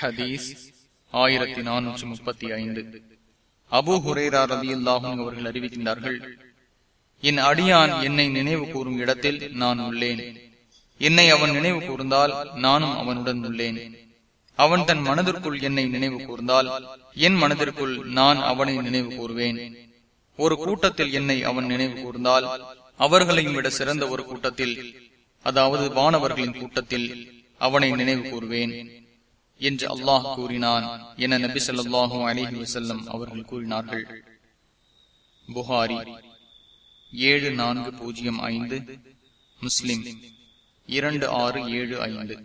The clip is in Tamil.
ஹதீஸ் ஆயிரத்தி நானூற்றி முப்பத்தி ஐந்து. அபு ஹுரேரா ரதியுல்லாஹும் அவர்கள் அறிவிக்கின்றார்கள் என் அடியான் என்னை நினைவு கூறும் இடத்தில் நான் உள்ளேன். என்னை அவன் நினைவு கூர்ந்தால் நானும் அவனுடன் உள்ளேன். அவன் தன் மனதிற்குள் என்னை நினைவு கூர்ந்தால் என் மனதிற்குள் நான் அவனை நினைவு கூறுவேன். ஒரு கூட்டத்தில் என்னை அவன் நினைவு கூர்ந்தால் அவர்களையும் விட சிறந்த ஒரு கூட்டத்தில் அதாவது வானவர்களின் கூட்டத்தில் அவனை நினைவு கூறுவேன். என்று அல்லாஹ் கூறினான் என நபி சொல்லாஹும் அலிஹி வசல்லம் அவர்கள் கூறினார்கள். புகாரி ஏழு நான்கு பூஜ்ஜியம் ஐந்து முஸ்லிம் இரண்டு ஆறு ஏழு ஐந்து.